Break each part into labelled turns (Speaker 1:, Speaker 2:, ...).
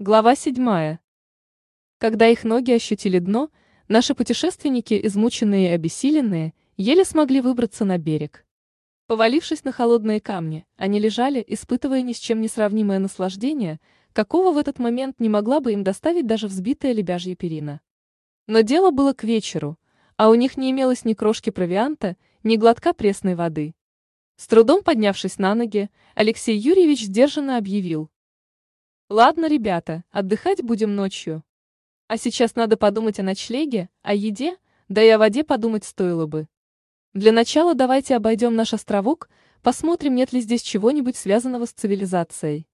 Speaker 1: Глава 7. Когда их ноги ощутили дно, наши путешественники, измученные и обессиленные, еле смогли выбраться на берег. Повалившись на холодные камни, они лежали, испытывая ни с чем не сравнимое наслаждение, какого в этот момент не могла бы им доставить даже взбитая лебяжья перина. Но дело было к вечеру, а у них не имелось ни крошки провианта, ни глотка пресной воды. С трудом поднявшись на ноги, Алексей Юрьевич сдержанно объявил – Ладно, ребята, отдыхать будем ночью. А сейчас надо подумать о ночлеге, о еде, да и о воде подумать стоило бы. Для начала давайте обойдем наш островок, посмотрим, нет ли здесь чего-нибудь связанного с цивилизацией.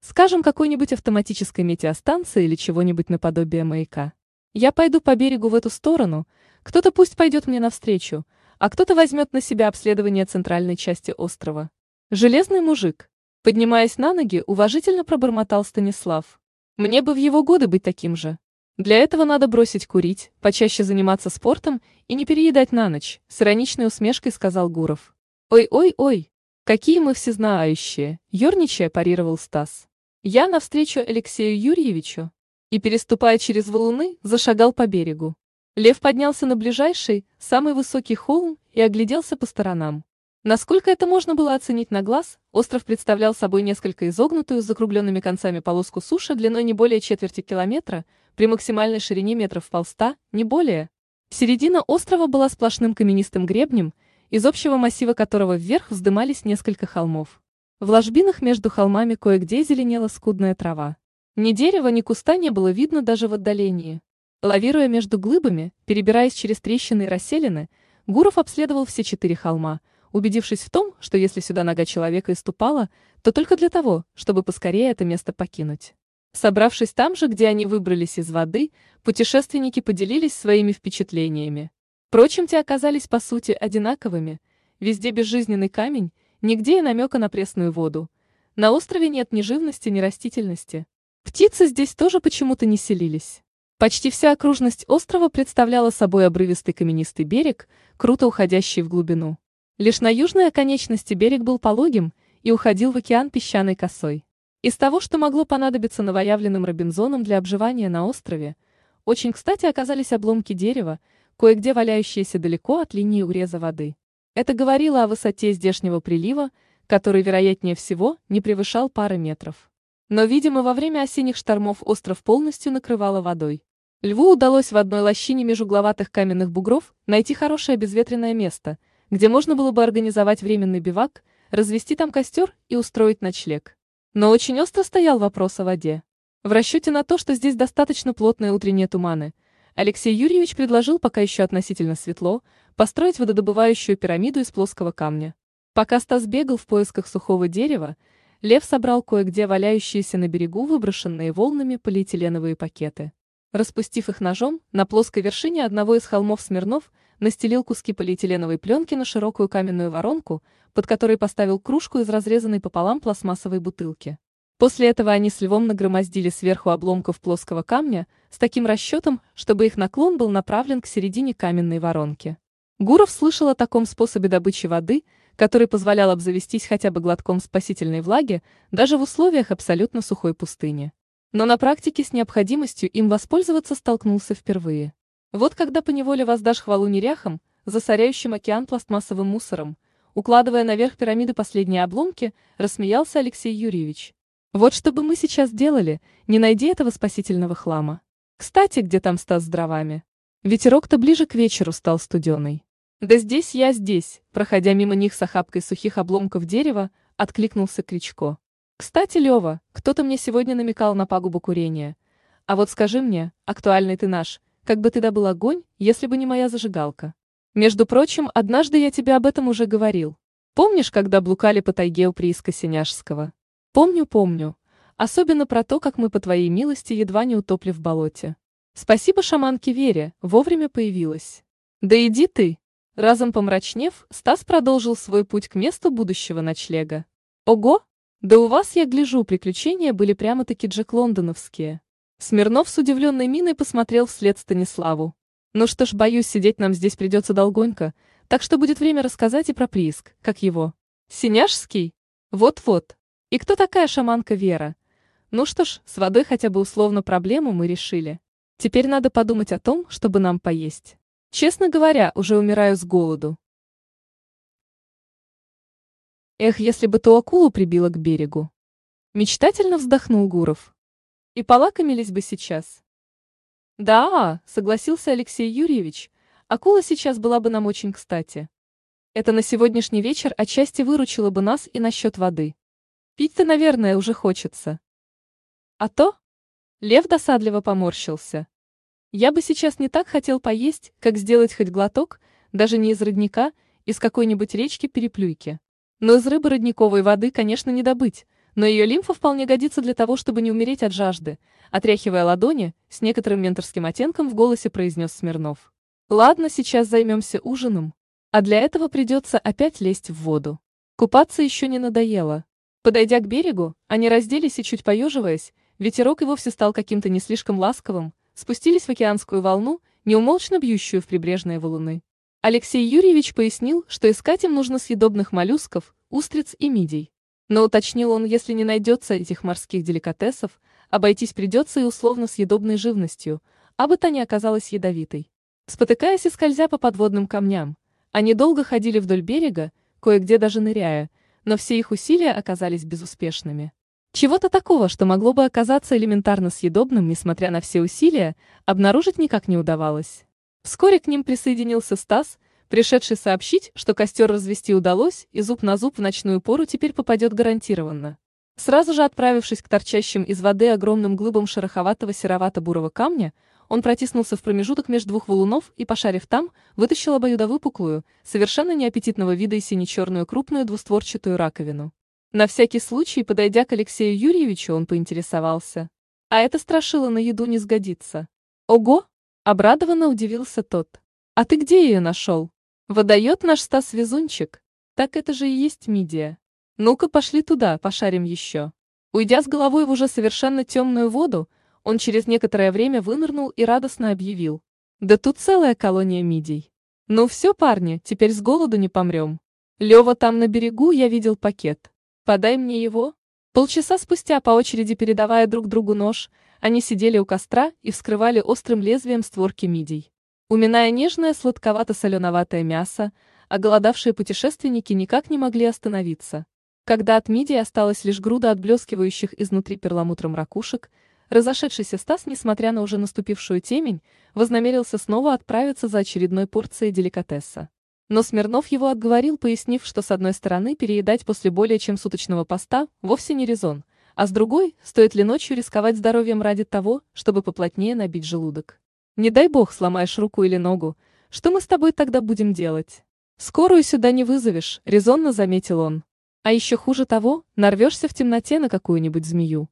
Speaker 1: Скажем, какой-нибудь автоматической метеостанции или чего-нибудь наподобие маяка. Я пойду по берегу в эту сторону, кто-то пусть пойдет мне навстречу, а кто-то возьмет на себя обследование центральной части острова. Железный мужик. Поднимаясь на ноги, уважительно пробормотал Станислав. Мне бы в его годы быть таким же. Для этого надо бросить курить, почаще заниматься спортом и не переедать на ночь, с ироничной усмешкой сказал Гуров. Ой-ой-ой, какие мы всезнающие, ерничая парировал Стас. Я навстречу Алексею Юрьевичу и, переступая через валуны, зашагал по берегу. Лев поднялся на ближайший, самый высокий холм и огляделся по сторонам. Насколько это можно было оценить на глаз, остров представлял собой несколько изогнутую с закругленными концами полоску суши длиной не более четверти километра, при максимальной ширине метров полста, не более. Середина острова была сплошным каменистым гребнем, из общего массива которого вверх вздымались несколько холмов. В ложбинах между холмами кое-где зеленела скудная трава. Ни дерева, ни куста не было видно даже в отдалении. Лавируя между глыбами, перебираясь через трещины и расселины, Гуров обследовал все четыре холма – убедившись в том, что если сюда нога человека и ступала, то только для того, чтобы поскорее это место покинуть. Собравшись там же, где они выбрались из воды, путешественники поделились своими впечатлениями. Впрочем, те оказались по сути одинаковыми. Везде безжизненный камень, нигде и намека на пресную воду. На острове нет ни живности, ни растительности. Птицы здесь тоже почему-то не селились. Почти вся окружность острова представляла собой обрывистый каменистый берег, круто уходящий в глубину. Лишь на южной оконечности берег был пологим и уходил в океан песчаной косой. Из того, что могло понадобиться новоявленным Робинзоном для обживания на острове, очень кстати оказались обломки дерева, кое-где валяющиеся далеко от линии уреза воды. Это говорило о высоте здешнего прилива, который, вероятнее всего, не превышал пары метров. Но, видимо, во время осенних штормов остров полностью накрывало водой. Льву удалось в одной лощине меж угловатых каменных бугров найти хорошее безветренное место – где можно было бы организовать временный бивак, развести там костер и устроить ночлег. Но очень остро стоял вопрос о воде. В расчете на то, что здесь достаточно плотные утренние туманы, Алексей Юрьевич предложил, пока еще относительно светло, построить вододобывающую пирамиду из плоского камня. Пока Стас бегал в поисках сухого дерева, Лев собрал кое-где валяющиеся на берегу выброшенные волнами полиэтиленовые пакеты. Распустив их ножом, на плоской вершине одного из холмов Смирнов настелил куски полиэтиленовой пленки на широкую каменную воронку, под которой поставил кружку из разрезанной пополам пластмассовой бутылки. После этого они с львом нагромоздили сверху обломков плоского камня с таким расчетом, чтобы их наклон был направлен к середине каменной воронки. Гуров слышал о таком способе добычи воды, который позволял обзавестись хотя бы глотком спасительной влаги даже в условиях абсолютно сухой пустыни. Но на практике с необходимостью им воспользоваться столкнулся впервые. Вот когда поневоле воздашь хвалу неряхам, засоряющим океан пластмассовым мусором, укладывая наверх пирамиды последние обломки, рассмеялся Алексей Юрьевич. Вот что бы мы сейчас делали, не найди этого спасительного хлама. Кстати, где там Стас с дровами? Ветерок-то ближе к вечеру стал студеный. Да здесь я здесь, проходя мимо них с охапкой сухих обломков дерева, откликнулся Кричко. Кстати, Лева, кто-то мне сегодня намекал на пагубу курения. А вот скажи мне, актуальный ты наш, как бы ты добыл огонь, если бы не моя зажигалка. Между прочим, однажды я тебе об этом уже говорил. Помнишь, когда блукали по тайге у прииска Синяжского? Помню, помню. Особенно про то, как мы по твоей милости едва не утопли в болоте. Спасибо шаманке Вере, вовремя появилась. Да иди ты. Разом помрачнев, Стас продолжил свой путь к месту будущего ночлега. Ого! Да у вас, я гляжу, приключения были прямо-таки Джек Лондоновские. Смирнов с удивленной миной посмотрел вслед Станиславу. Ну что ж, боюсь, сидеть нам здесь придется долгонько, так что будет время рассказать и про прииск, как его. Синяжский? Вот-вот. И кто такая шаманка Вера? Ну что ж, с водой хотя бы условно проблему мы решили. Теперь надо подумать о том, чтобы нам поесть. Честно говоря, уже умираю с голоду. Эх, если бы ту акулу прибило к берегу. Мечтательно вздохнул Гуров. И полакомились бы сейчас. Да, согласился Алексей Юрьевич, акула сейчас была бы нам очень кстати. Это на сегодняшний вечер отчасти выручило бы нас и насчет воды. Пить-то, наверное, уже хочется. А то? Лев досадливо поморщился. Я бы сейчас не так хотел поесть, как сделать хоть глоток, даже не из родника, из какой-нибудь речки-переплюйки. Но из рыбы родниковой воды, конечно, не добыть, но ее лимфа вполне годится для того, чтобы не умереть от жажды, отряхивая ладони, с некоторым менторским оттенком в голосе произнес Смирнов. Ладно, сейчас займемся ужином. А для этого придется опять лезть в воду. Купаться еще не надоело. Подойдя к берегу, они разделись и, чуть поеживаясь, ветерок и вовсе стал каким-то не слишком ласковым, спустились в океанскую волну, неумолчно бьющую в прибрежные валуны. Алексей Юрьевич пояснил, что искать им нужно съедобных моллюсков, устриц и мидий. Но уточнил он, если не найдется этих морских деликатесов, обойтись придется и условно съедобной живностью, а бы та не оказалась ядовитой. Спотыкаясь и скользя по подводным камням, они долго ходили вдоль берега, кое-где даже ныряя, но все их усилия оказались безуспешными. Чего-то такого, что могло бы оказаться элементарно съедобным, несмотря на все усилия, обнаружить никак не удавалось. Вскоре к ним присоединился Стас, пришедший сообщить, что костер развести удалось, и зуб на зуб в ночную пору теперь попадет гарантированно. Сразу же отправившись к торчащим из воды огромным глыбам шероховатого серовато-бурого камня, он протиснулся в промежуток между двух валунов и, пошарив там, вытащил обоюдовыпуклую, совершенно неаппетитного вида и сине-черную крупную двустворчатую раковину. На всякий случай, подойдя к Алексею Юрьевичу, он поинтересовался. А это страшило на еду не сгодится. Ого! Обрадованно удивился тот. А ты где ее нашел? Выдает наш Стас Везунчик. Так это же и есть мидия. Ну-ка пошли туда, пошарим еще. Уйдя с головой в уже совершенно темную воду, он через некоторое время вынырнул и радостно объявил. Да тут целая колония мидий. Ну все, парни, теперь с голоду не помрем. Лева там на берегу, я видел пакет. Подай мне его. Полчаса спустя, по очереди передавая друг другу нож, они сидели у костра и вскрывали острым лезвием створки мидий. Уминая нежное сладковато-соленоватое мясо, оголодавшие путешественники никак не могли остановиться. Когда от мидии осталась лишь груда отблескивающих изнутри перламутром ракушек, разошедшийся Стас, несмотря на уже наступившую темень, вознамерился снова отправиться за очередной порцией деликатеса. Но Смирнов его отговорил, пояснив, что с одной стороны переедать после более чем суточного поста вовсе не резон, а с другой, стоит ли ночью рисковать здоровьем ради того, чтобы поплотнее набить желудок. Не дай бог сломаешь руку или ногу, что мы с тобой тогда будем делать? Скорую сюда не вызовешь, резонно заметил он. А еще хуже того, нарвешься в темноте на какую-нибудь змею.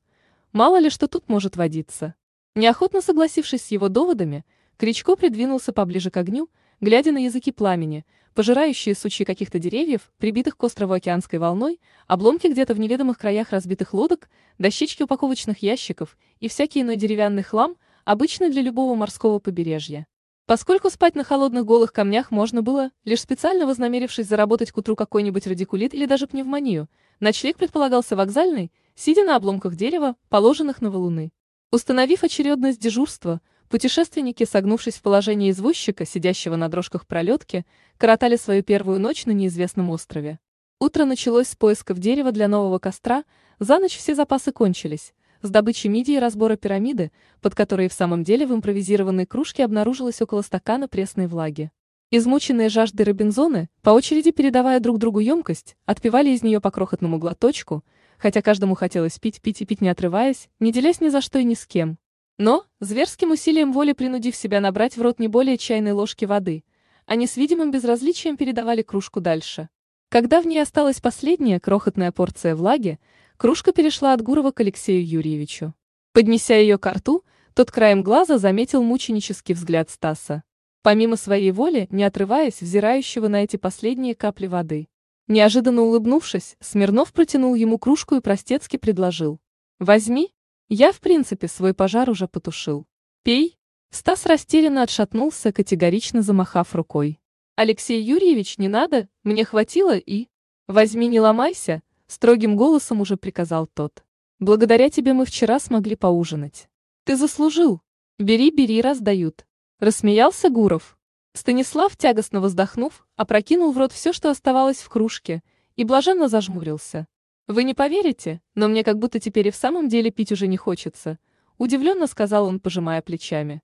Speaker 1: Мало ли что тут может водиться. Неохотно согласившись с его доводами, Кричко придвинулся поближе к огню, глядя на языки пламени, пожирающие сучьи каких-то деревьев, прибитых к острову океанской волной, обломки где-то в неведомых краях разбитых лодок, дощечки упаковочных ящиков и всякий иной деревянный хлам – обычно для любого морского побережья. Поскольку спать на холодных голых камнях можно было, лишь специально вознамерившись заработать к утру какой-нибудь радикулит или даже пневмонию, ночлег предполагался вокзальный, сидя на обломках дерева, положенных на валуны. Установив очередность дежурства, путешественники, согнувшись в положении извозчика, сидящего на дрожках пролетки, коротали свою первую ночь на неизвестном острове. Утро началось с поисков дерева для нового костра, за ночь все запасы кончились, с добычей мидии и разбора пирамиды, под которой в самом деле в импровизированной кружке обнаружилось около стакана пресной влаги. Измученные жаждой Робинзоны, по очереди передавая друг другу емкость, отпивали из нее по крохотному глоточку, хотя каждому хотелось пить, пить и пить не отрываясь, не делясь ни за что и ни с кем. Но, зверским усилием воли принудив себя набрать в рот не более чайной ложки воды, они с видимым безразличием передавали кружку дальше. Когда в ней осталась последняя крохотная порция влаги, Кружка перешла от Гурова к Алексею Юрьевичу. Поднеся ее к рту, тот краем глаза заметил мученический взгляд Стаса. Помимо своей воли, не отрываясь, взирающего на эти последние капли воды. Неожиданно улыбнувшись, Смирнов протянул ему кружку и простецки предложил. «Возьми. Я, в принципе, свой пожар уже потушил. Пей». Стас растерянно отшатнулся, категорично замахав рукой. «Алексей Юрьевич, не надо, мне хватило и...» «Возьми, не ломайся», Строгим голосом уже приказал тот. Благодаря тебе мы вчера смогли поужинать. Ты заслужил. Бери, бери, раздают. Рассмеялся Гуров. Станислав, тягостно вздохнув, опрокинул в рот все, что оставалось в кружке, и блаженно зажмурился. Вы не поверите, но мне как будто теперь и в самом деле пить уже не хочется, удивленно сказал он, пожимая плечами.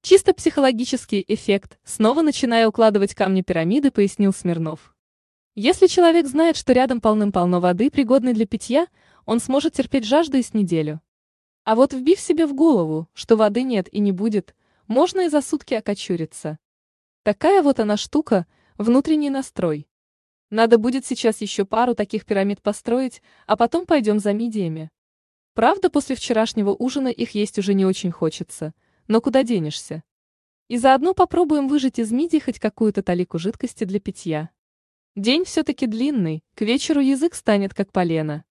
Speaker 1: Чисто психологический эффект, снова начиная укладывать камни пирамиды, пояснил Смирнов. Если человек знает, что рядом полным-полно воды, пригодной для питья, он сможет терпеть жажду и с неделю. А вот вбив себе в голову, что воды нет и не будет, можно и за сутки окочуриться. Такая вот она штука, внутренний настрой. Надо будет сейчас еще пару таких пирамид построить, а потом пойдем за мидиями. Правда, после вчерашнего ужина их есть уже не очень хочется, но куда денешься? И заодно попробуем выжать из мидий хоть какую-то талику жидкости для питья. День все-таки длинный, к вечеру язык станет как полено.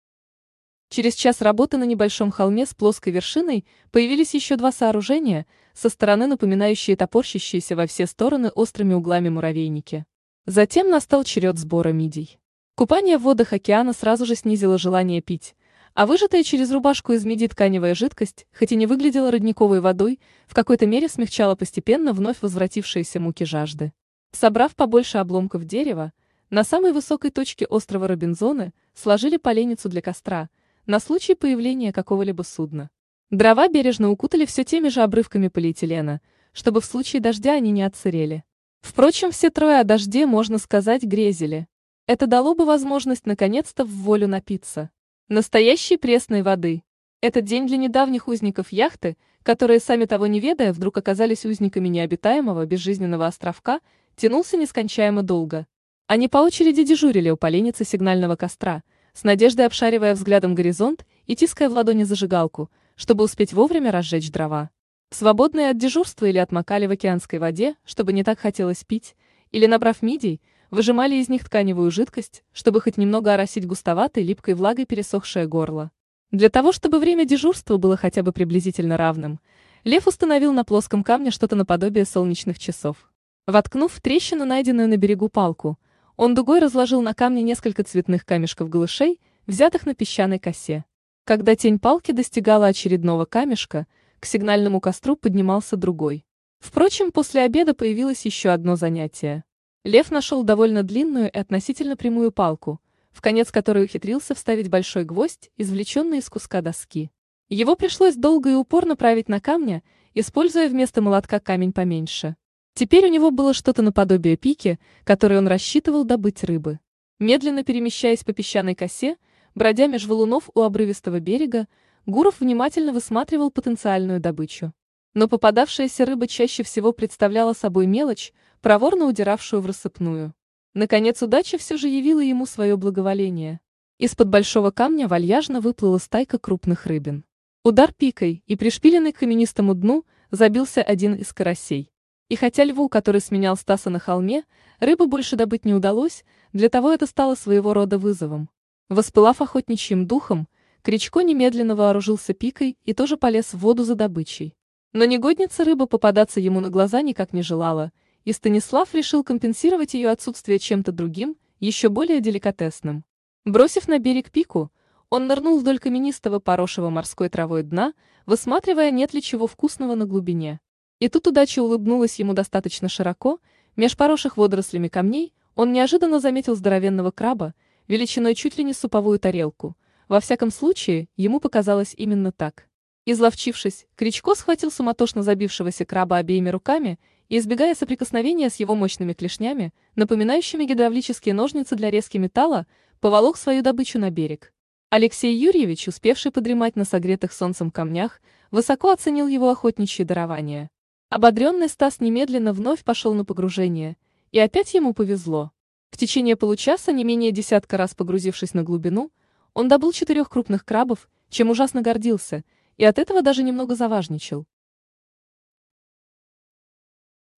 Speaker 1: Через час работы на небольшом холме с плоской вершиной появились еще два сооружения, со стороны напоминающие топорщащиеся во все стороны острыми углами муравейники. Затем настал черед сбора мидий. Купание в водах океана сразу же снизило желание пить, а выжатая через рубашку из мидий тканевая жидкость, хоть и не выглядела родниковой водой, в какой-то мере смягчала постепенно вновь возвратившиеся муки жажды. Собрав побольше обломков дерева, на самой высокой точке острова Робинзоны сложили поленницу для костра – на случай появления какого-либо судна. Дрова бережно укутали все теми же обрывками полиэтилена, чтобы в случае дождя они не отсырели. Впрочем, все трое о дожде, можно сказать, грезили. Это дало бы возможность наконец-то в волю напиться. Настоящей пресной воды. Этот день для недавних узников яхты, которые, сами того не ведая, вдруг оказались узниками необитаемого безжизненного островка, тянулся нескончаемо долго. Они по очереди дежурили у поленницы сигнального костра – с надеждой обшаривая взглядом горизонт и тиская в ладони зажигалку, чтобы успеть вовремя разжечь дрова. Свободные от дежурства или отмокали в океанской воде, чтобы не так хотелось пить, или, набрав мидий, выжимали из них тканевую жидкость, чтобы хоть немного оросить густоватой липкой влагой пересохшее горло. Для того, чтобы время дежурства было хотя бы приблизительно равным, Лев установил на плоском камне что-то наподобие солнечных часов. Воткнув в трещину, найденную на берегу палку, он дугой разложил на камне несколько цветных камешков-голышей, взятых на песчаной косе. Когда тень палки достигала очередного камешка, к сигнальному костру поднимался другой. Впрочем, после обеда появилось еще одно занятие. Лев нашел довольно длинную и относительно прямую палку, в конец которой ухитрился вставить большой гвоздь, извлеченный из куска доски. Его пришлось долго и упорно править на камне, используя вместо молотка камень поменьше. Теперь у него было что-то наподобие пики, которой он рассчитывал добыть рыбы. Медленно перемещаясь по песчаной косе, бродя меж валунов у обрывистого берега, Гуров внимательно высматривал потенциальную добычу. Но попадавшаяся рыба чаще всего представляла собой мелочь, проворно удиравшую в рассыпную. Наконец удача все же явила ему свое благоволение. Из-под большого камня вальяжно выплыла стайка крупных рыбин. Удар пикой и пришпиленный к каменистому дну забился один из карасей. И хотя льву, который сменял Стаса на холме, рыбы больше добыть не удалось, для того это стало своего рода вызовом. Воспылав охотничьим духом, Кричко немедленно вооружился пикой и тоже полез в воду за добычей. Но негодница рыба попадаться ему на глаза никак не желала, и Станислав решил компенсировать ее отсутствие чем-то другим, еще более деликатесным. Бросив на берег пику, он нырнул вдоль каменистого поросшего морской травой дна, высматривая, нет ли чего вкусного на глубине. И тут удача улыбнулась ему достаточно широко, меж поросших водорослями камней он неожиданно заметил здоровенного краба, величиной чуть ли не суповую тарелку. Во всяком случае, ему показалось именно так. Изловчившись, Кричко схватил суматошно забившегося краба обеими руками и, избегая соприкосновения с его мощными клешнями, напоминающими гидравлические ножницы для резки металла, поволок свою добычу на берег. Алексей Юрьевич, успевший подремать на согретых солнцем камнях, высоко оценил его охотничье дарование. Ободренный Стас немедленно вновь пошел на погружение, и опять ему повезло. В течение получаса, не менее десятка раз погрузившись на глубину, он добыл четырех крупных крабов, чем ужасно гордился, и от этого даже немного заважничал.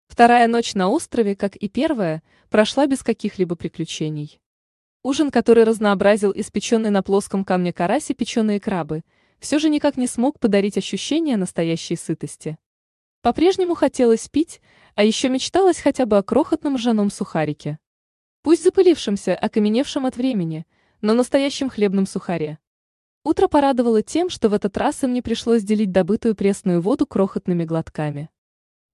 Speaker 1: Вторая ночь на острове, как и первая, прошла без каких-либо приключений. Ужин, который разнообразил испеченный на плоском камне караси печеные крабы, все же никак не смог подарить ощущение настоящей сытости. По-прежнему хотелось пить, а еще мечталось хотя бы о крохотном ржаном сухарике. Пусть запылившемся, окаменевшем от времени, но настоящем хлебном сухаре. Утро порадовало тем, что в этот раз им не пришлось делить добытую пресную воду крохотными глотками.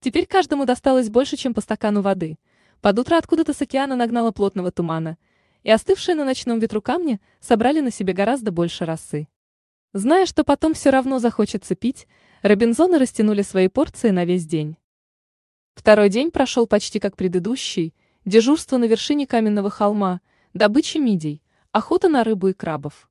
Speaker 1: Теперь каждому досталось больше, чем по стакану воды. Под утро откуда-то с океана нагнало плотного тумана, и остывшие на ночном ветру камни собрали на себе гораздо больше росы. Зная, что потом все равно захочется пить, Робинзоны растянули свои порции на весь день. Второй день прошел почти как предыдущий, дежурство на вершине каменного холма, добыча мидий, охота на рыбу и крабов.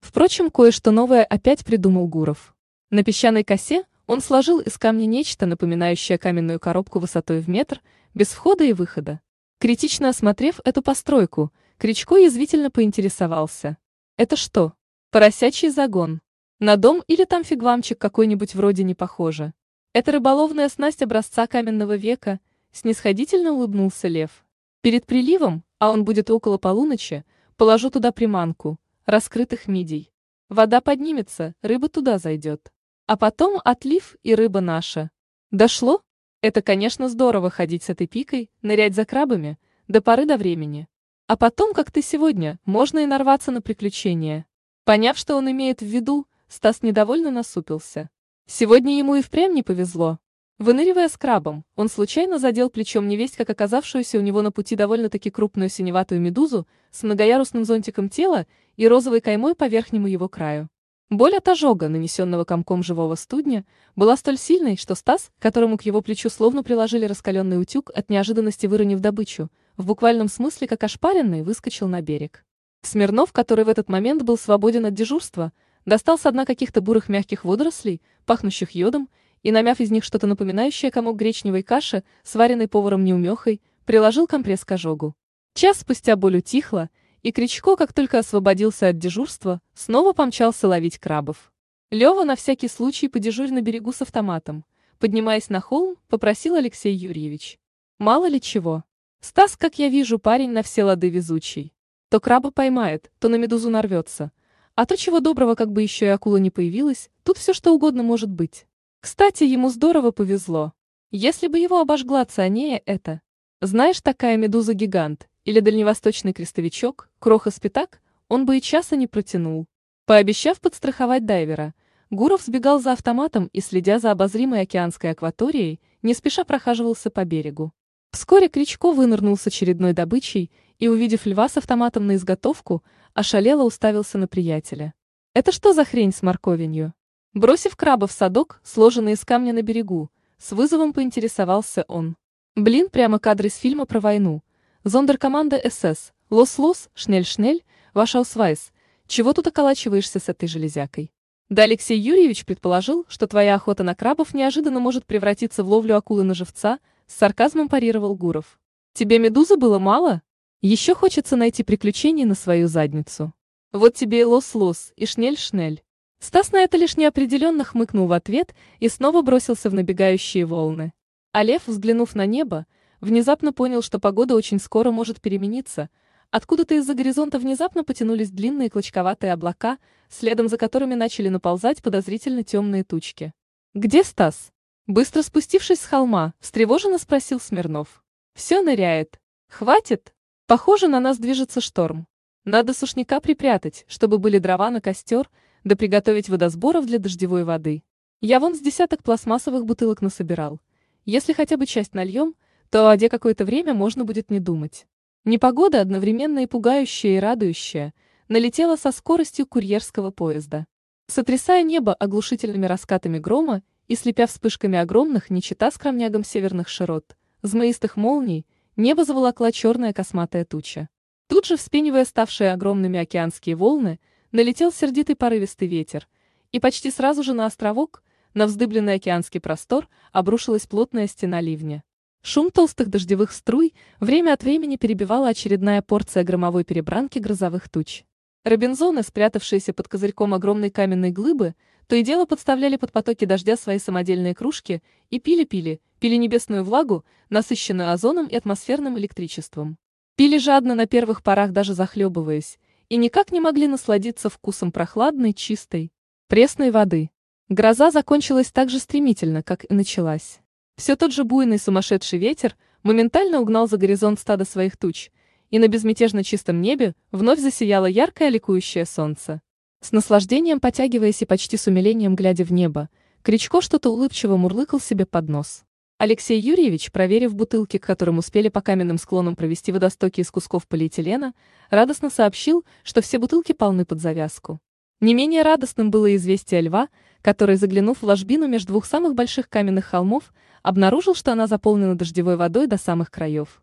Speaker 1: Впрочем, кое-что новое опять придумал Гуров. На песчаной косе он сложил из камня нечто, напоминающее каменную коробку высотой в метр, без входа и выхода. Критично осмотрев эту постройку, Кричко язвительно поинтересовался. «Это что, поросячий загон? На дом или там фигвамчик какой-нибудь вроде не похоже?» «Это рыболовная снасть образца каменного века», снисходительно улыбнулся Лев. «Перед приливом, а он будет около полуночи, положу туда приманку, раскрытых мидий. Вода поднимется, рыба туда зайдет. А потом отлив и рыба наша. Дошло? Это, конечно, здорово ходить с этой пикой, нырять за крабами, до поры до времени. А потом, как ты сегодня, можно и нарваться на приключения. Поняв, что он имеет в виду, Стас недовольно насупился. Сегодня ему и впрямь не повезло. Выныривая с крабом, он случайно задел плечом невесть, как оказавшуюся у него на пути довольно-таки крупную синеватую медузу с многоярусным зонтиком тела и розовой каймой по верхнему его краю. Боль от ожога, нанесенного комком живого студня, была столь сильной, что Стас, которому к его плечу словно приложили раскаленный утюг, от неожиданности выронив добычу, в буквальном смысле как ошпаренный, выскочил на берег. Смирнов, который в этот момент был свободен от дежурства, достал со дна каких-то бурых мягких водорослей, пахнущих йодом, и, намяв из них что-то напоминающее комок гречневой каши, сваренной поваром неумехой, приложил компресс к ожогу. Час спустя боль утихла, и Кричко, как только освободился от дежурства, снова помчался ловить крабов. Лева на всякий случай подежурь на берегу с автоматом. Поднимаясь на холм, попросил Алексей Юрьевич. Мало ли чего. Стас, как я вижу, парень на все лады везучий. То краба поймает, то на медузу нарвется. А то чего доброго, как бы еще и акула не появилась, тут все что угодно может быть. Кстати, ему здорово повезло. Если бы его обожгла цианея это. Знаешь, такая медуза-гигант, или дальневосточный крестовичок, кроха-спитак, он бы и часа не протянул. Пообещав подстраховать дайвера, Гуров сбегал за автоматом и, следя за обозримой океанской акваторией, не спеша прохаживался по берегу. Вскоре Кричко вынырнул с очередной добычей и, увидев льва с автоматом на изготовку, ошалело уставился на приятеля. «Это что за хрень с морковенью?» Бросив краба в садок, сложенный из камня на берегу, с вызовом поинтересовался он. Блин, прямо кадры из фильма про войну. Зондеркоманда СС, Los-los, schnell-schnell, ваш аусвайс. Чего тут околачиваешься с этой железякой? Да Алексей Юрьевич предположил, что твоя охота на крабов неожиданно может превратиться в ловлю акулы на живца, с сарказмом парировал Гуров. Тебе медузы было мало? Еще хочется найти приключений на свою задницу. Вот тебе и los-los, и schnell-schnell. Стас на это лишь неопределенно хмыкнул в ответ и снова бросился в набегающие волны. А лев, взглянув на небо, Внезапно понял, что погода очень скоро может перемениться. Откуда-то из-за горизонта внезапно потянулись длинные клочковатые облака, следом за которыми начали наползать подозрительно темные тучки. «Где Стас?» Быстро спустившись с холма, встревоженно спросил Смирнов. «Все ныряет. Хватит? Похоже, на нас движется шторм. Надо сушняка припрятать, чтобы были дрова на костер, да приготовить водосборов для дождевой воды. Я вон с десяток пластмассовых бутылок насобирал. Если хотя бы часть нальем, то о воде какое-то время можно будет не думать. Непогода, одновременно и пугающая, и радующая, налетела со скоростью курьерского поезда. Сотрясая небо оглушительными раскатами грома и слепя вспышками огромных, не чета скромнягом северных широт, змеистых молний, небо заволокла черная косматая туча. Тут же, вспенивая ставшие огромными океанские волны, налетел сердитый порывистый ветер, и почти сразу же на островок, на вздыбленный океанский простор, обрушилась плотная стена ливня. Шум толстых дождевых струй время от времени перебивала очередная порция громовой перебранки грозовых туч. Робинзоны, спрятавшиеся под козырьком огромной каменной глыбы, то и дело подставляли под потоки дождя свои самодельные кружки и пили-пили, пили небесную влагу, насыщенную озоном и атмосферным электричеством. Пили жадно на первых порах даже захлебываясь, и никак не могли насладиться вкусом прохладной, чистой, пресной воды. Гроза закончилась так же стремительно, как и началась. Все тот же буйный сумасшедший ветер моментально угнал за горизонт стадо своих туч, и на безмятежно чистом небе вновь засияло яркое ликующее солнце. С наслаждением потягиваясь и почти с умилением глядя в небо, Кричко что-то улыбчиво мурлыкал себе под нос. Алексей Юрьевич, проверив бутылки, к которым успели по каменным склонам провести водостоки из кусков полиэтилена, радостно сообщил, что все бутылки полны под завязку. Не менее радостным было известие льва, который, заглянув в ложбину между двух самых больших каменных холмов, обнаружил, что она заполнена дождевой водой до самых краев.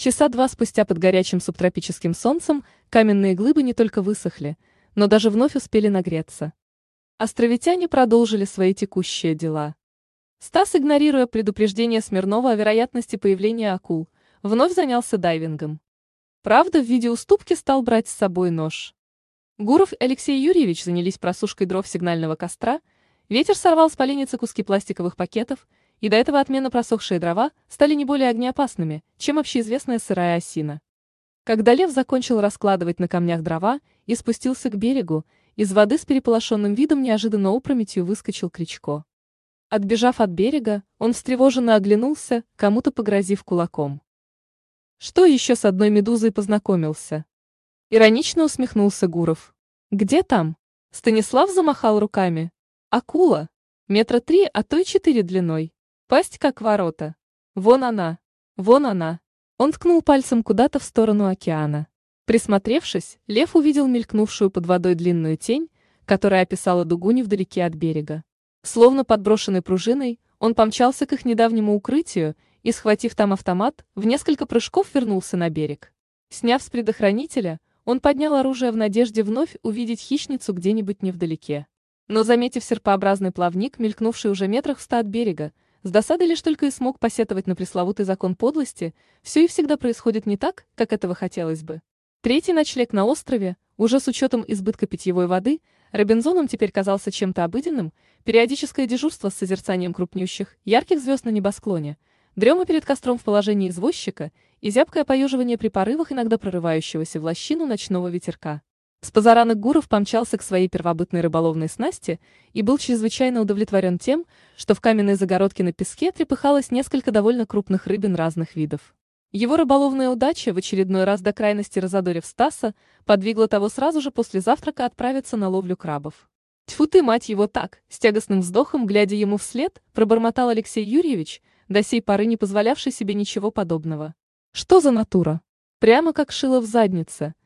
Speaker 1: Часа два спустя под горячим субтропическим солнцем каменные глыбы не только высохли, но даже вновь успели нагреться. Островитяне продолжили свои текущие дела. Стас, игнорируя предупреждение Смирнова о вероятности появления акул, вновь занялся дайвингом. Правда, в виде уступки стал брать с собой нож. Гуров и Алексей Юрьевич занялись просушкой дров сигнального костра, ветер сорвал с поленницы куски пластиковых пакетов, и до этого отменно просохшие дрова стали не более огнеопасными, чем общеизвестная сырая осина. Когда лев закончил раскладывать на камнях дрова и спустился к берегу, из воды с переполошенным видом неожиданно опрометью выскочил Кричко. Отбежав от берега, он встревоженно оглянулся, кому-то погрозив кулаком. Что еще с одной медузой познакомился? Иронично усмехнулся Гуров. Где там? Станислав замахал руками. Акула. Метра три, а то и четыре длиной. Пасть как ворота. Вон она, вон она. Он ткнул пальцем куда-то в сторону океана. Присмотревшись, лев увидел мелькнувшую под водой длинную тень, которая описала дугу невдалеке от берега. Словно подброшенной пружиной, он помчался к их недавнему укрытию и, схватив там автомат, в несколько прыжков вернулся на берег. Сняв с предохранителя, он поднял оружие в надежде вновь увидеть хищницу где-нибудь невдалеке. Но, заметив серпообразный плавник, мелькнувший уже метрах в ста от берега, с досадой лишь только и смог посетовать на пресловутый закон подлости, все и всегда происходит не так, как этого хотелось бы. Третий ночлег на острове, уже с учетом избытка питьевой воды, Робинзоном теперь казался чем-то обыденным, периодическое дежурство с созерцанием крупнющих, ярких звезд на небосклоне, дрема перед костром в положении извозчика и зябкое поеживание при порывах иногда прорывающегося в лощину ночного ветерка. С Гуров помчался к своей первобытной рыболовной снасти и был чрезвычайно удовлетворен тем, что в каменной загородке на песке трепыхалось несколько довольно крупных рыбин разных видов. Его рыболовная удача, в очередной раз до крайности разодорив Стаса, подвигла того сразу же после завтрака отправиться на ловлю крабов. Тьфу ты, мать его, так, с тягостным вздохом, глядя ему вслед, пробормотал Алексей Юрьевич, до сей поры не позволявший себе ничего подобного. Что за натура? Прямо как шило в заднице –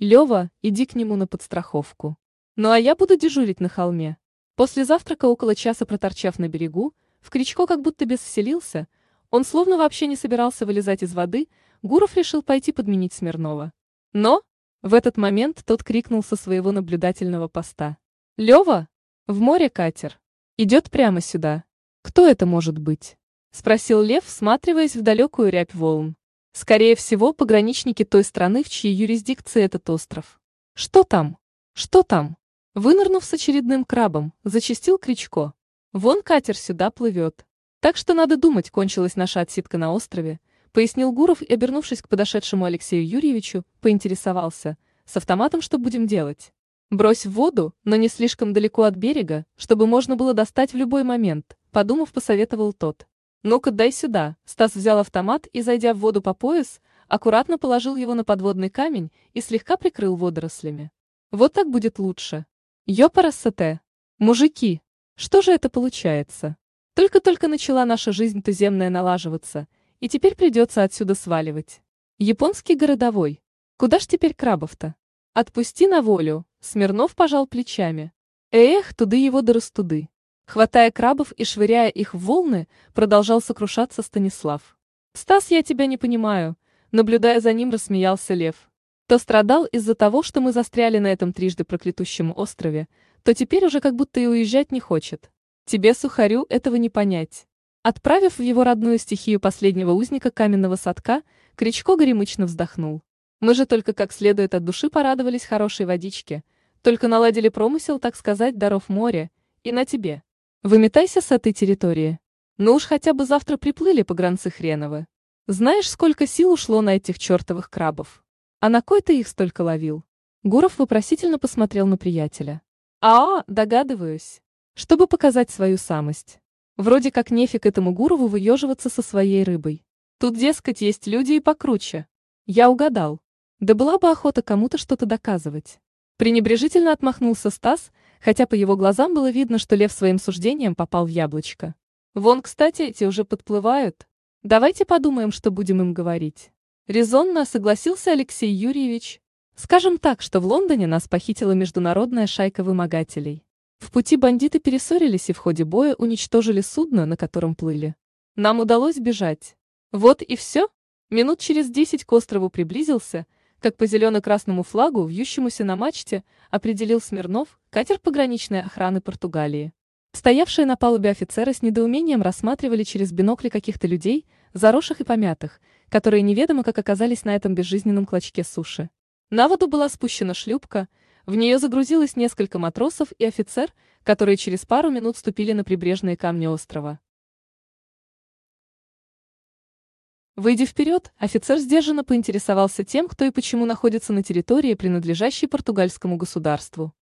Speaker 1: Лева, иди к нему на подстраховку. Ну а я буду дежурить на холме. После завтрака около часа проторчав на берегу, в Кричко как будто без вселился, он словно вообще не собирался вылезать из воды, Гуров решил пойти подменить Смирнова. Но в этот момент тот крикнул со своего наблюдательного поста. «Лева! В море катер! Идет прямо сюда! Кто это может быть?» — спросил Лев, всматриваясь в далекую рябь волн. Скорее всего, пограничники той страны, в чьей юрисдикции этот остров. Что там? Что там? Вынырнув с очередным крабом, зачистил Кричко. Вон катер сюда плывет. Так что надо думать, кончилась наша отсидка на острове, пояснил Гуров и, обернувшись к подошедшему Алексею Юрьевичу, поинтересовался. С автоматом что будем делать? Брось в воду, но не слишком далеко от берега, чтобы можно было достать в любой момент, подумав, посоветовал тот. «Ну-ка, дай сюда!» Стас взял автомат и, зайдя в воду по пояс, аккуратно положил его на подводный камень и слегка прикрыл водорослями. «Вот так будет лучше!» «Ёпарасоте! Мужики! Что же это получается? Только-только начала наша жизнь туземная налаживаться, и теперь придется отсюда сваливать. Японский городовой. Куда ж теперь крабов-то? Отпусти на волю!» Смирнов пожал плечами. «Эх, туды его да растуды!» Хватая крабов и швыряя их в волны, продолжал сокрушаться Станислав. «Стас, я тебя не понимаю», — наблюдая за ним, рассмеялся Лев. «То страдал из-за того, что мы застряли на этом трижды проклятущем острове, то теперь уже как будто и уезжать не хочет. Тебе, сухарю, этого не понять». Отправив в его родную стихию последнего узника каменного садка, Кричко горемычно вздохнул. «Мы же только как следует от души порадовались хорошей водичке, только наладили промысел, так сказать, даров моря, и на тебе». Выметайся с этой территории. Ну уж хотя бы завтра приплыли погранцы хреновы. Знаешь, сколько сил ушло на этих чертовых крабов? А на кой ты их столько ловил? Гуров вопросительно посмотрел на приятеля. А, догадываюсь. Чтобы показать свою самость. Вроде как нефиг этому Гурову выеживаться со своей рыбой. Тут, дескать, есть люди и покруче. Я угадал. Да была бы охота кому-то что-то доказывать. Пренебрежительно отмахнулся Стас, хотя по его глазам было видно, что лев своим суждением попал в яблочко. Вон, кстати, эти уже подплывают. Давайте подумаем, что будем им говорить. Резонно согласился Алексей Юрьевич. Скажем так, что в Лондоне нас похитила международная шайка вымогателей. В пути бандиты перессорились и в ходе боя уничтожили судно, на котором плыли. Нам удалось бежать. Вот и все. Минут через десять к острову приблизился, как по зелено-красному флагу, вьющемуся на мачте, определил Смирнов, катер пограничной охраны Португалии. Стоявшие на палубе офицеры с недоумением рассматривали через бинокли каких-то людей, заросших и помятых, которые неведомо как оказались на этом безжизненном клочке суши. На воду была спущена шлюпка, в нее загрузилось несколько матросов и офицер, которые через пару минут ступили на прибрежные камни острова. Выйдя вперед, офицер сдержанно поинтересовался тем, кто и почему находится на территории, принадлежащей португальскому государству.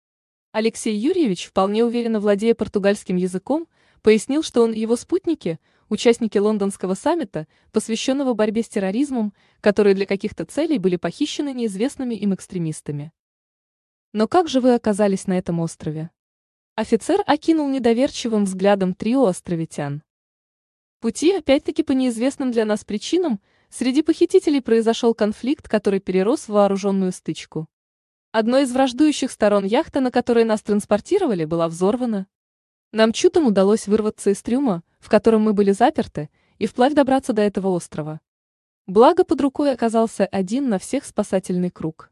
Speaker 1: Алексей Юрьевич, вполне уверенно владея португальским языком, пояснил, что он и его спутники – участники лондонского саммита, посвященного борьбе с терроризмом, которые для каких-то целей были похищены неизвестными им экстремистами. Но как же вы оказались на этом острове? Офицер окинул недоверчивым взглядом трио островитян. Пути, опять-таки по неизвестным для нас причинам, среди похитителей произошел конфликт, который перерос в вооруженную стычку. Одной из враждующих сторон яхта, на которой нас транспортировали, была взорвана. Нам чудом удалось вырваться из трюма, в котором мы были заперты, и вплавь добраться до этого острова. Благо под рукой оказался один на всех спасательный круг.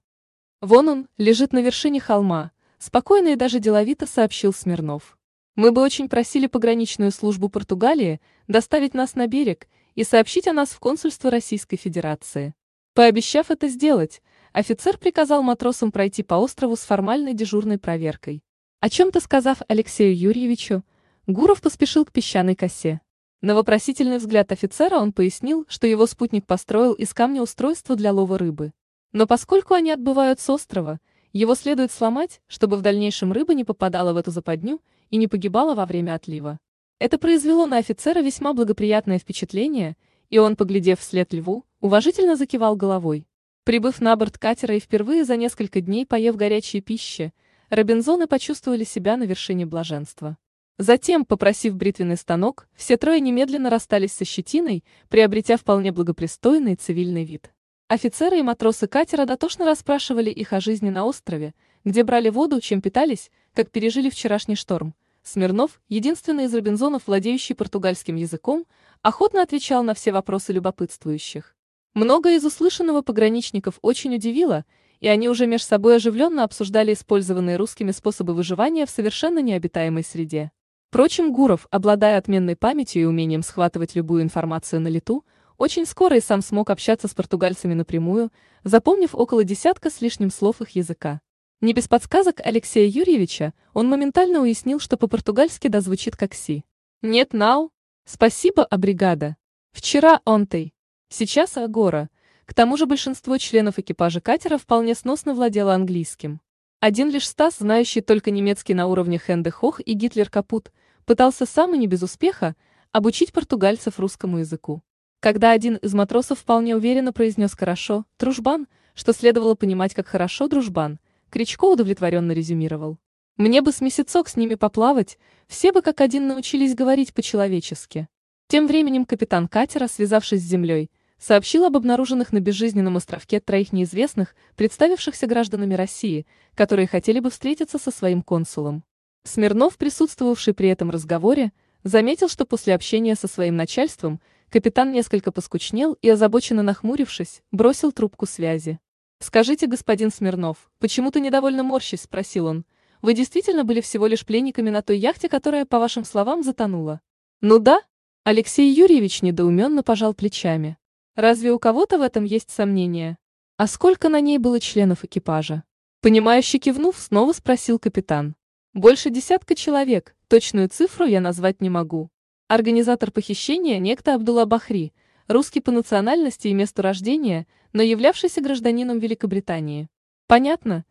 Speaker 1: Вон он, лежит на вершине холма, спокойно и даже деловито сообщил Смирнов. Мы бы очень просили пограничную службу Португалии доставить нас на берег и сообщить о нас в консульство Российской Федерации. Пообещав это сделать, офицер приказал матросам пройти по острову с формальной дежурной проверкой. О чем-то сказав Алексею Юрьевичу, Гуров поспешил к песчаной косе. На вопросительный взгляд офицера он пояснил, что его спутник построил из камня устройство для лова рыбы. Но поскольку они отбывают с острова, его следует сломать, чтобы в дальнейшем рыба не попадала в эту западню и не погибала во время отлива. Это произвело на офицера весьма благоприятное впечатление, и он, поглядев вслед льву, уважительно закивал головой. Прибыв на борт катера и впервые за несколько дней поев горячей пищи, Робинзоны почувствовали себя на вершине блаженства. Затем, попросив бритвенный станок, все трое немедленно расстались со щетиной, приобретя вполне благопристойный цивильный вид. Офицеры и матросы катера дотошно расспрашивали их о жизни на острове, где брали воду, чем питались, как пережили вчерашний шторм. Смирнов, единственный из Робинзонов, владеющий португальским языком, охотно отвечал на все вопросы любопытствующих. Многое из услышанного пограничников очень удивило, и они уже меж собой оживленно обсуждали использованные русскими способы выживания в совершенно необитаемой среде. Впрочем, Гуров, обладая отменной памятью и умением схватывать любую информацию на лету, очень скоро и сам смог общаться с португальцами напрямую, запомнив около десятка с лишним слов их языка. Не без подсказок Алексея Юрьевича, он моментально уяснил, что по-португальски да звучит как «си». «Нет, нау». «Спасибо, абригада». «Вчера онтей». «Сейчас агора». К тому же большинство членов экипажа катера вполне сносно владело английским. Один лишь Стас, знающий только немецкий на уровне Хенде Хох и Гитлер Капут, пытался сам и не без успеха обучить португальцев русскому языку. Когда один из матросов вполне уверенно произнес «хорошо», «дружбан», что следовало понимать как «хорошо, дружбан», Кричко удовлетворенно резюмировал. «Мне бы с месяцок с ними поплавать, все бы как один научились говорить по-человечески». Тем временем капитан катера, связавшись с землей, сообщил об обнаруженных на безжизненном островке троих неизвестных, представившихся гражданами России, которые хотели бы встретиться со своим консулом. Смирнов, присутствовавший при этом разговоре, заметил, что после общения со своим начальством капитан несколько поскучнел и, озабоченно нахмурившись, бросил трубку связи. «Скажите, господин Смирнов, почему ты недовольно морщись?» – спросил он. «Вы действительно были всего лишь пленниками на той яхте, которая, по вашим словам, затонула?» «Ну да», – Алексей Юрьевич недоуменно пожал плечами. «Разве у кого-то в этом есть сомнения? А сколько на ней было членов экипажа?» Понимающе кивнув, снова спросил капитан. Больше десятка человек, точную цифру я назвать не могу. Организатор похищения некто Абдулла Бахри, русский по национальности и месту рождения, но являвшийся гражданином Великобритании. Понятно?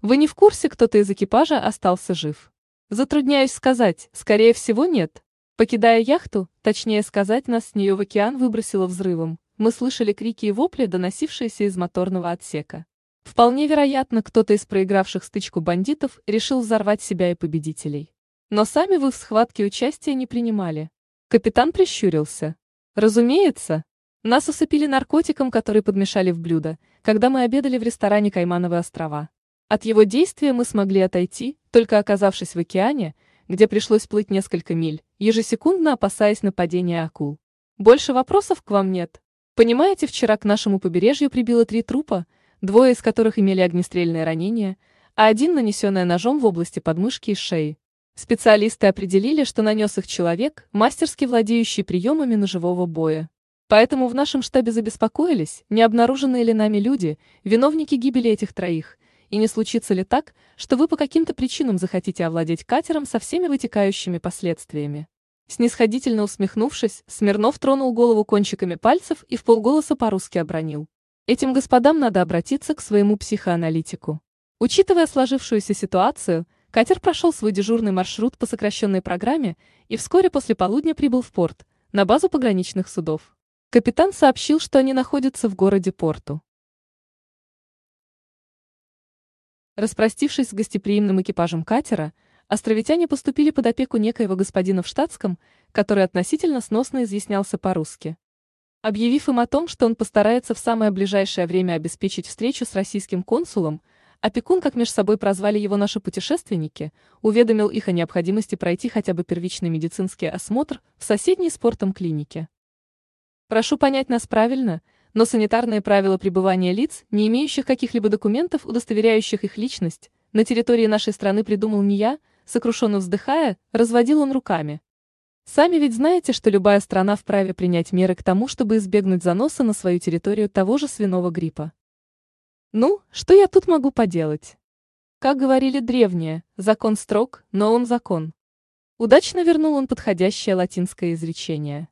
Speaker 1: Вы не в курсе, кто-то из экипажа остался жив? Затрудняюсь сказать, скорее всего нет. Покидая яхту, точнее сказать, нас с нее в океан выбросило взрывом. мы слышали крики и вопли, доносившиеся из моторного отсека. Вполне вероятно, кто-то из проигравших стычку бандитов решил взорвать себя и победителей. Но сами вы в схватке участия не принимали. Капитан прищурился. Разумеется. Нас усыпили наркотиком, который подмешали в блюдо, когда мы обедали в ресторане Каймановые острова. От его действия мы смогли отойти, только оказавшись в океане, где пришлось плыть несколько миль, ежесекундно опасаясь нападения акул. Больше вопросов к вам нет. Понимаете, вчера к нашему побережью прибило три трупа, двое из которых имели огнестрельное ранение, а один нанесенное ножом в области подмышки и шеи. Специалисты определили, что нанес их человек, мастерски владеющий приемами ножевого боя. Поэтому в нашем штабе забеспокоились, не обнаруженные ли нами люди, виновники гибели этих троих, и не случится ли так, что вы по каким-то причинам захотите овладеть катером со всеми вытекающими последствиями. Снисходительно усмехнувшись, Смирнов тронул голову кончиками пальцев и в полголоса по-русски обронил. Этим господам надо обратиться к своему психоаналитику. Учитывая сложившуюся ситуацию, Катер прошел свой дежурный маршрут по сокращенной программе и вскоре после полудня прибыл в порт, на базу пограничных судов. Капитан сообщил, что они находятся в городе Порту. Распростившись с гостеприимным экипажем катера, островитяне поступили под опеку некоего господина в штатском, который относительно сносно изъяснялся по-русски. Объявив им о том, что он постарается в самое ближайшее время обеспечить встречу с российским консулом, Опекун, как между собой прозвали его наши путешественники, уведомил их о необходимости пройти хотя бы первичный медицинский осмотр в соседней спортом клинике. Прошу понять нас правильно, но санитарные правила пребывания лиц, не имеющих каких-либо документов, удостоверяющих их личность, на территории нашей страны придумал не я, сокрушенно вздыхая, разводил он руками. Сами ведь знаете, что любая страна вправе принять меры к тому, чтобы избегнуть заноса на свою территорию того же свиного гриппа. Ну, что я тут могу поделать? Как говорили древние, закон строг, но он закон. Удачно вернул он подходящее латинское изречение.